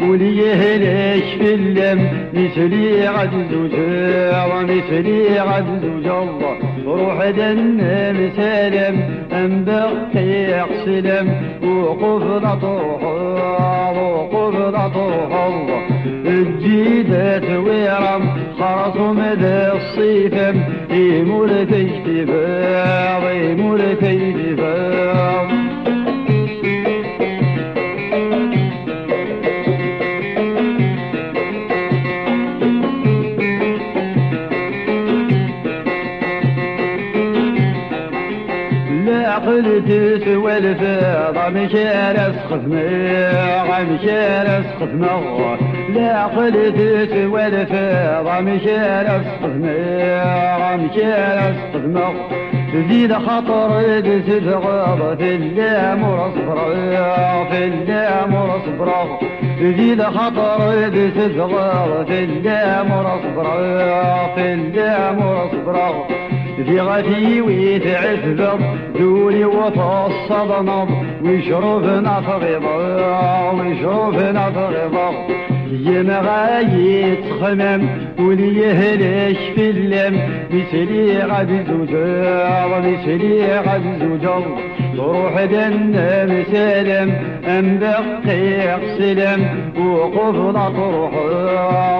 وليه ليش في اللم. مثلي غد زوجة ومثلي غد زوجة الله روح دنا مسالم أم بقي وقف لطوح وقف لطوح. الله الجيدة ويرم خرص مدى الصيفم. يمور تجتفا يمور تجتفا قلت والفاضة مشان اسقف مشان اسقف مغ لا قلت والفاضة مشان اسقف مشان اسقف مغ تزيد خطر تسبغ في اللام صبر في اللام صبر تزيد خطر تسبغ في اللام صبر في اللام صبر في ويتعذب دولي وفصل نض ويشربنا تغيظ ويشربنا تغيظ يما غايت خمم وليه في اللم مثلي غد زوجا ومثلي غد زوجا روح دنا مسالم ام بقي سلم وقف لا تروح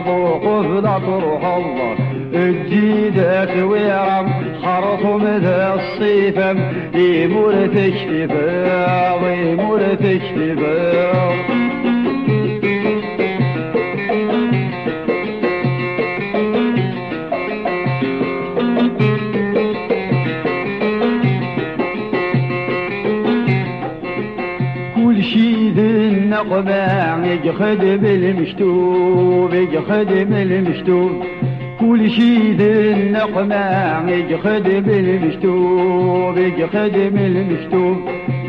وقف لا تروح الله الجيدات ويرم خرطم ذا الصيفم يمور تكشفا ويمور تكشفا ذي النقبة يجخد بالمشتوب يجخد بالمشتوب. كل شي ذي النقمة يجخد بالمشتوب يجخد بالمشتوب.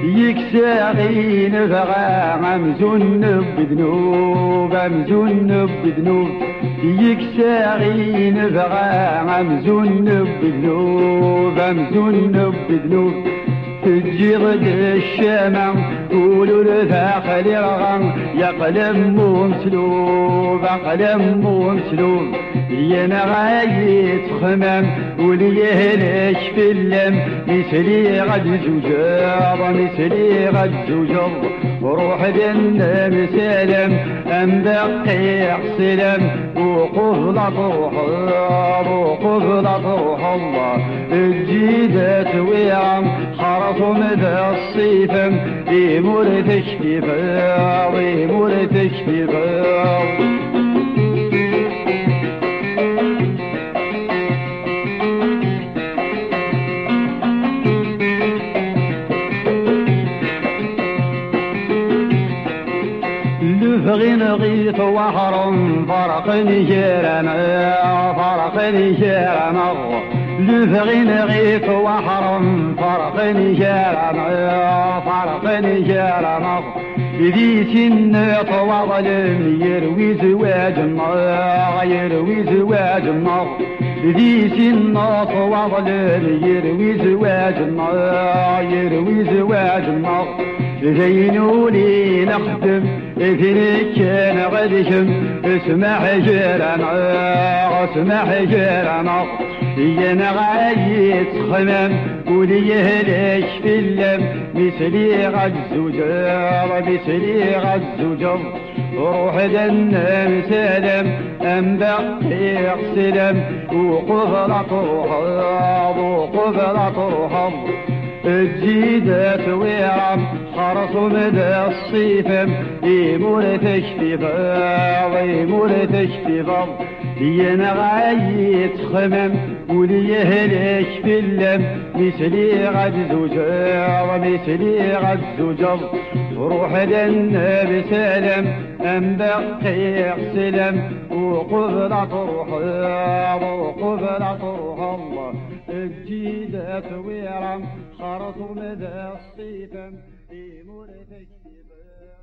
يكساغين فغا مزن بذنوب مزن بذنوب. يكساغين فغا مزن بذنوب مزن بذنوب. تجرد الشمع قولوا لفاخر رغم يقلم مسلوب قلم مسلوب. ينا غايت خمم وليهلش في اللم مثلي غد زوجر مثلي غد زوجر وروح دنا مسالم ام بقي سلم وقف لطروح وقف لطروح الله الجيدات ويعم خرط مدى الصيفم يمور تشتفا ويمور تشتفا لفغين غيث وحرم فرق نجيرنا فرق نجيرنا لفغين غيث وحرم فرق نجيرنا فرق نجيرنا ذي سن وظلم يروي زواج النار يروي زواج النار ذي سن وظلم يروي زواج النار يروي زواج النار زينوني نخدم فيني كان غدشم. اسمع جيران اسمع جيران يانا غايت خمم وليه ليش في اللم. مثلي غد زوجر مثلي غد زوجر روح دنا مسالم أم بقي سلم وقف لا تروح وقف لا تروح. خرص مدى الصيفم يمور تشتفا ويمور تشتفا يانا غايت خمم وليه ليش في اللم مثلي غد زوجر ومثلي غد زوجر روح دنا بسلم ام بقي لا تروح وقف لا تروح الله. الجيدات ويرم خرط مدى الصيفم دي مرتكبا